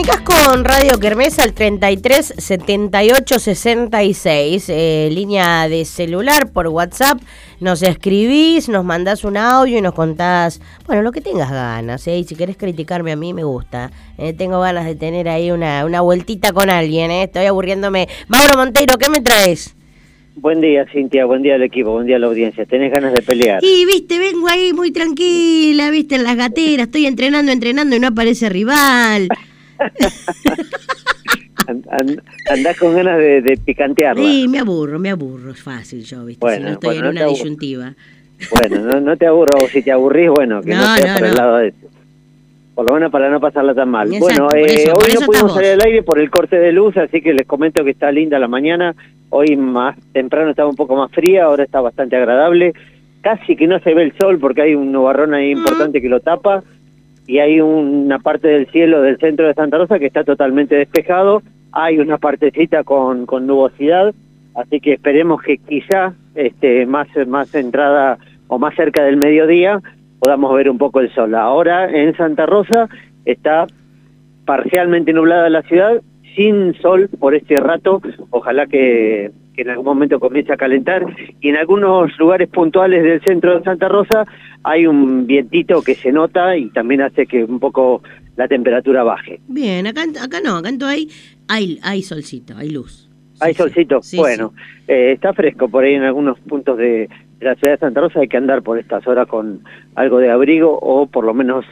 comunicas con Radio Kermés al 33 78 66, eh, línea de celular por WhatsApp. Nos escribís, nos mandás un audio y nos contás, bueno, lo que tengas ganas. ¿eh? Y si querés criticarme a mí, me gusta. Eh, tengo ganas de tener ahí una, una vueltita con alguien. ¿eh? Estoy aburriéndome. Mauro Monteiro, ¿qué me traes? Buen día, Cintia, buen día al equipo, buen día a la audiencia. ¿Tenés ganas de pelear? Y viste, vengo ahí muy tranquila, viste, en las gateras, estoy entrenando, entrenando y no aparece rival. andás con ganas de, de picantearla. Sí, me aburro, me aburro, es fácil yo, viste, si no estoy en una disyuntiva. Bueno, no, te aburro, si te aburrís, bueno, que no, no por el lado de por lo menos para no pasarla tan mal. bueno, eh, hoy no pudimos salir al aire por el corte de luz, así que les comento que está linda la mañana. Hoy más temprano estaba un poco más fría, ahora está bastante agradable. Casi que no se ve el sol porque hay un nubarrón ahí importante que lo tapa y hay una parte del cielo del centro de Santa Rosa que está totalmente despejado. Hay una partecita con, nubosidad, así que esperemos que quizá este, más, más entrada o más cerca del mediodía podamos ver un poco el sol. Ahora en Santa Rosa está parcialmente nublada la ciudad, sin sol por este rato, ojalá que, en algún momento comience a calentar, y en algunos lugares puntuales del centro de Santa Rosa hay un vientito que se nota y también hace que un poco la temperatura baje. Bien, acá, acá no, acá en hay, hay, hay solcito, hay luz. Hay solcito, bueno, eh, está fresco por ahí en algunos puntos de, la ciudad de Santa Rosa, hay que andar por estas horas con algo de abrigo o por lo menos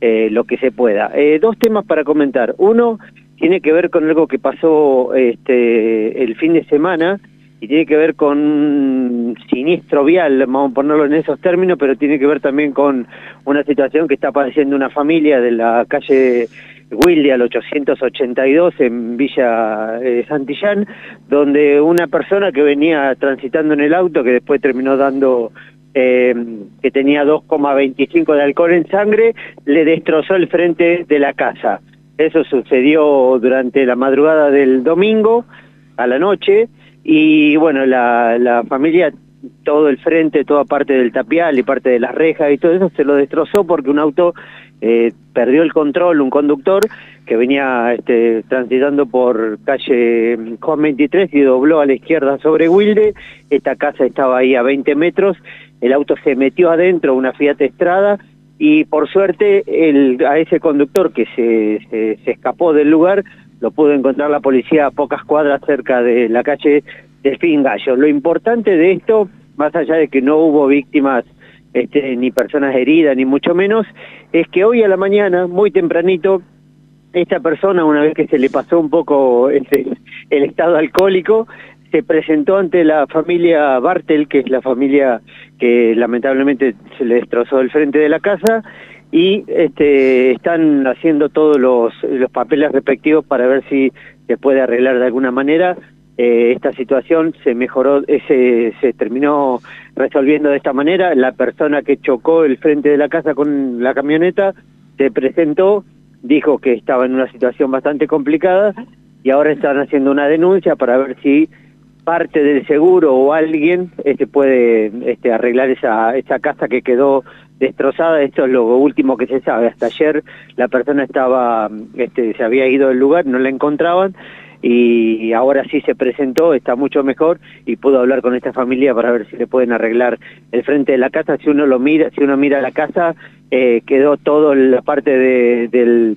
eh, lo que se pueda. Eh, dos temas para comentar. Uno tiene que ver con algo que pasó este, el fin de semana y tiene que ver con siniestro vial, vamos a ponerlo en esos términos, pero tiene que ver también con una situación que está padeciendo una familia de la calle Wilde al 882 en Villa eh, Santillán, donde una persona que venía transitando en el auto, que después terminó dando eh, que tenía 2,25 de alcohol en sangre, le destrozó el frente de la casa. Eso sucedió durante la madrugada del domingo a la noche y bueno, la, familia todo el frente, toda parte del tapial y parte de las rejas y todo eso se lo destrozó porque un auto eh, perdió el control, un conductor que venía este, transitando por calle Juan 23 y dobló a la izquierda sobre Wilde, esta casa estaba ahí a 20 metros, el auto se metió adentro, una Fiat Estrada, y por suerte el, a ese conductor que se, se, escapó del lugar lo pudo encontrar la policía a pocas cuadras cerca de la calle Delfín Gallo. Lo importante de esto, más allá de que no hubo víctimas este, ni personas heridas, ni mucho menos, es que hoy a la mañana, muy tempranito, esta persona, una vez que se le pasó un poco el estado alcohólico, se presentó ante la familia Bartel, que es la familia que lamentablemente se le destrozó el frente de la casa, y este, están haciendo todos los, los papeles respectivos para ver si se puede arreglar de alguna manera. Eh, esta situación se mejoró, se, se terminó resolviendo de esta manera. La persona que chocó el frente de la casa con la camioneta se presentó, dijo que estaba en una situación bastante complicada y ahora están haciendo una denuncia para ver si parte del seguro o alguien este, puede este, arreglar esa, casa que quedó destrozada. Esto es lo último que se sabe. Hasta ayer la persona estaba, este, se había ido del lugar, no la encontraban y ahora sí se presentó, está mucho mejor y pudo hablar con esta familia para ver si le pueden arreglar el frente de la casa. Si uno lo mira, si uno mira la casa, eh, quedó todo la parte de, del,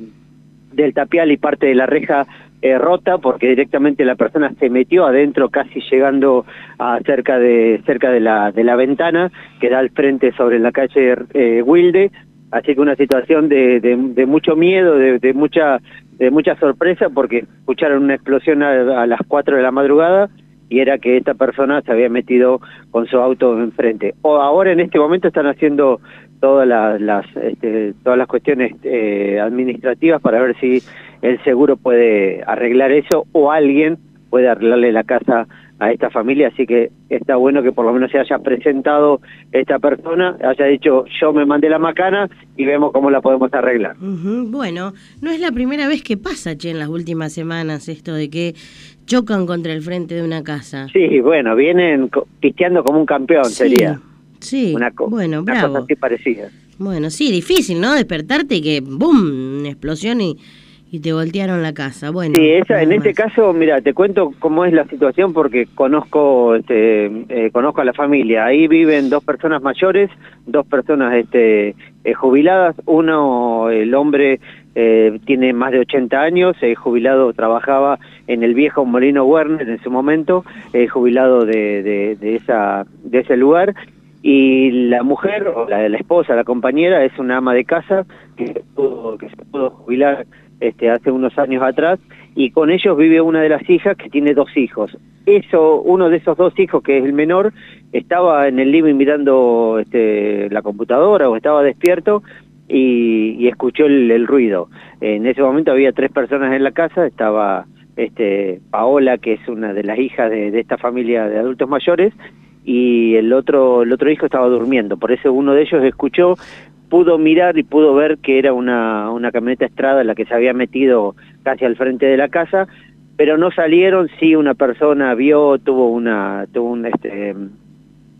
del tapial y parte de la reja eh, rota porque directamente la persona se metió adentro casi llegando a cerca de cerca de la de la ventana que da al frente sobre la calle eh, Wilde así que una situación de, de, mucho miedo de, mucha de mucha sorpresa porque escucharon una explosión a, las 4 de la madrugada y era que esta persona se había metido con su auto enfrente. O ahora en este momento están haciendo todas las, este, todas las cuestiones eh, administrativas para ver si el seguro puede arreglar eso o alguien puede arreglarle la casa a esta familia, así que está bueno que por lo menos se haya presentado esta persona, haya dicho yo me mandé la macana y vemos cómo la podemos arreglar. Bueno, no es la primera vez que pasa, che, en las últimas semanas esto de que chocan contra el frente de una casa. Sí, bueno, vienen pisteando como un campeón, sería. Sí, una, bueno, una cosa así parecida. Bueno, sí, difícil, ¿no? Despertarte y que, ¡boom!, una explosión y Y te voltearon la casa, bueno. Sí, esa, en este caso, mira, te cuento cómo es la situación porque conozco este, eh, conozco a la familia. Ahí viven dos personas mayores, dos personas este, eh, jubiladas. Uno, el hombre, eh, tiene más de 80 años, jubilado, trabajaba en el viejo Molino Werner en su momento, jubilado de, de, de, esa, de ese lugar. Y la mujer, o la, la esposa, la compañera, es una ama de casa que, se pudo jubilar este, hace unos años atrás, y con ellos vive una de las hijas que tiene dos hijos. Eso, uno de esos dos hijos, que es el menor, estaba en el living mirando este, la computadora o estaba despierto y, escuchó el, ruido. En ese momento había tres personas en la casa, estaba este, Paola, que es una de las hijas de esta familia de adultos mayores, y el otro, el otro hijo estaba durmiendo. Por eso uno de ellos escuchó pudo mirar y pudo ver que era una, una camioneta Estrada en la que se había metido casi al frente de la casa, pero no salieron, sí una persona vio, tuvo una, tuvo un, este,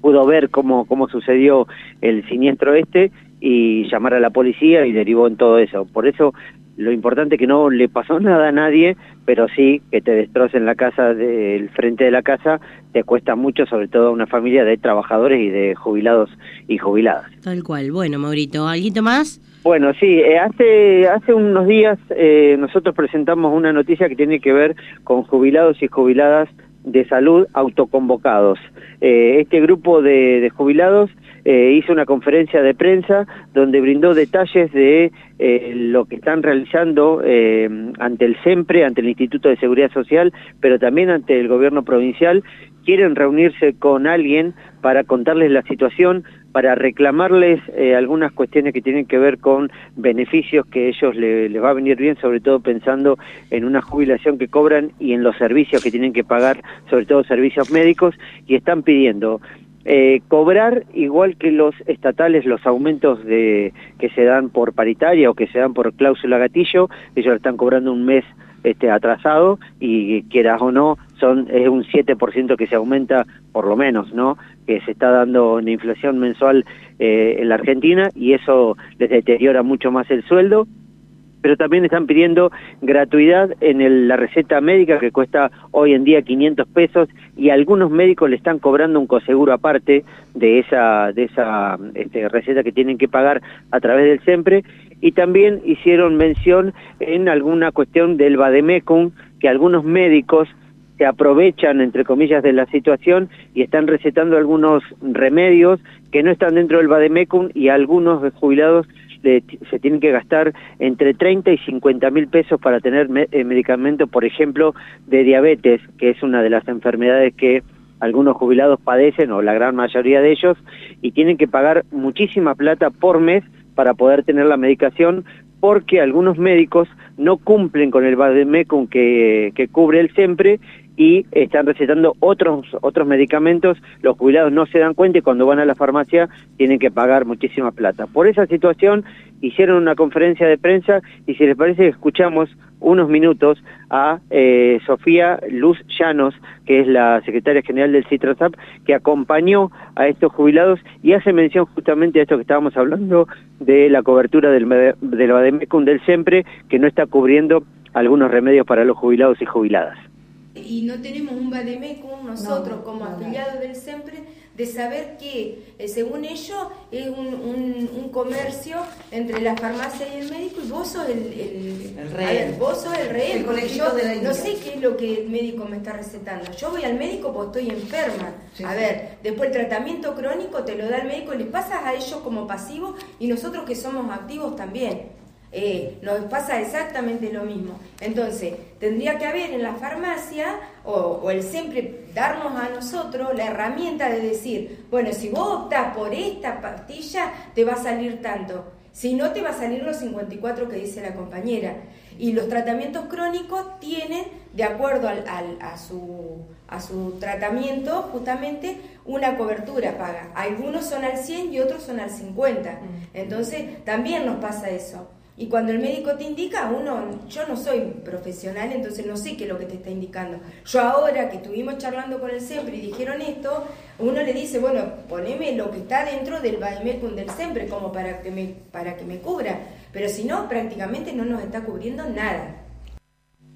pudo ver cómo, cómo sucedió el siniestro este y llamar a la policía y derivó en todo eso. Por eso lo importante es que no le pasó nada a nadie, pero sí que te destrocen la casa, del frente de la casa, te cuesta mucho, sobre todo a una familia de trabajadores y de jubilados y jubiladas. Tal cual. Bueno, Maurito, ¿algo más? Bueno, sí, eh, hace, hace unos días eh, nosotros presentamos una noticia que tiene que ver con jubilados y jubiladas de salud autoconvocados. Eh, este grupo de jubilados eh, hizo una conferencia de prensa donde brindó detalles de eh, lo que están realizando eh, ante el SEMPRE, ante el Instituto de Seguridad Social, pero también ante el gobierno provincial. Quieren reunirse con alguien para contarles la situación, para reclamarles algunas cuestiones que tienen que ver con beneficios que ellos les va a venir bien, sobre todo pensando en una jubilación que cobran y en los servicios que tienen que pagar, sobre todo servicios médicos, y están pidiendo eh, cobrar igual que los estatales los aumentos de que se dan por paritaria o que se dan por cláusula gatillo, ellos están cobrando un mes este atrasado y quieras o no son es un 7% que se aumenta por lo menos, ¿no? Que se está dando una inflación mensual eh, en la Argentina y eso les deteriora mucho más el sueldo pero también están pidiendo gratuidad en la receta médica que cuesta hoy en día 500 pesos y algunos médicos le están cobrando un coseguro aparte de esa de esa este, receta que tienen que pagar a través del SEMPRE. Y también hicieron mención en alguna cuestión del Bademecum que algunos médicos se aprovechan, entre comillas, de la situación y están recetando algunos remedios que no están dentro del Bademecum y algunos jubilados se tienen que gastar entre 30 y 50 mil pesos para tener eh, medicamento, por ejemplo, de diabetes, que es una de las enfermedades que algunos jubilados padecen, o la gran mayoría de ellos, y tienen que pagar muchísima plata por mes para poder tener la medicación, porque algunos médicos no cumplen con el Bademecum que, que cubre el siempre y están recetando otros otros medicamentos, los jubilados no se dan cuenta y cuando van a la farmacia tienen que pagar muchísima plata. Por esa situación hicieron una conferencia de prensa y si les parece escuchamos unos minutos a eh, Sofía Luz Llanos, que es la secretaria general del CITRASAP, que acompañó a estos jubilados y hace mención justamente a esto que estábamos hablando de la cobertura del, del Bademecum del SEMPRE, que no está cubriendo algunos remedios para los jubilados y jubiladas y no tenemos un vademecum nosotros como afiliados del SEMPRE de saber que, eh, según ellos, es un, un, comercio entre la farmacia y el médico y vos sos el, el, rey. vos sos el rey. yo no sé qué es lo que el médico me está recetando. Yo voy al médico porque estoy enferma. a ver, después el tratamiento crónico te lo da el médico, les pasas a ellos como pasivo y nosotros que somos activos también. Eh, nos pasa exactamente lo mismo. Entonces, tendría que haber en la farmacia o, el siempre darnos a nosotros la herramienta de decir, bueno, si vos optás por esta pastilla, te va a salir tanto. Si no, te va a salir los 54 que dice la compañera. Y los tratamientos crónicos tienen, de acuerdo al, a, su, a su tratamiento, justamente una cobertura paga. Algunos son al 100 y otros son al 50. Mm. Entonces, también nos pasa eso. Y cuando el médico te indica, uno, yo no soy profesional, entonces no sé qué es lo que te está indicando. Yo ahora que estuvimos charlando con el SEMPRE y dijeron esto, uno le dice, bueno, poneme lo que está dentro del Bademecum del SEMPRE como para que me, para que me cubra. Pero si no, prácticamente no nos está cubriendo nada.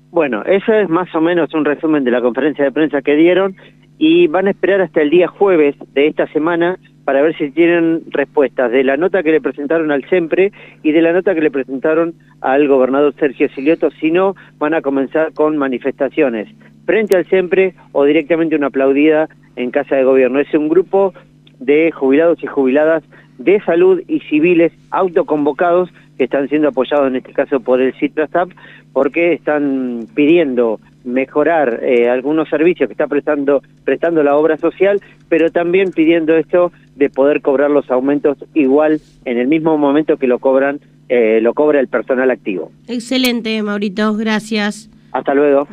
Bueno, eso es más o menos un resumen de la conferencia de prensa que dieron y van a esperar hasta el día jueves de esta semana para ver si tienen respuestas de la nota que le presentaron al SEMPRE y de la nota que le presentaron al gobernador Sergio Silioto, si no van a comenzar con manifestaciones frente al SEMPRE o directamente una aplaudida en Casa de Gobierno. Es un grupo de jubilados y jubiladas de salud y civiles autoconvocados que están siendo apoyados en este caso por el CITRASAP porque están pidiendo mejorar eh, algunos servicios que está prestando prestando la obra social, pero también pidiendo esto de poder cobrar los aumentos igual en el mismo momento que lo cobran eh, lo cobra el personal activo. Excelente, Maurito, gracias. Hasta luego.